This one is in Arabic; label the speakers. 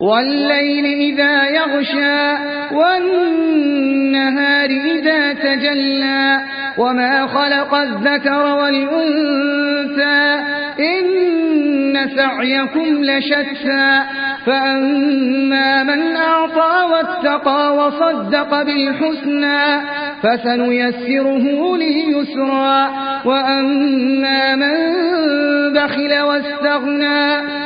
Speaker 1: والليل إذا يغشى والنهار إذا تجلى وما خلق الذكر والأنثى إن سعيكم لشتى فأما من أعطى واتقى وصدق بالحسنى فسنيسره لليسرى وأما من بخل واستغنى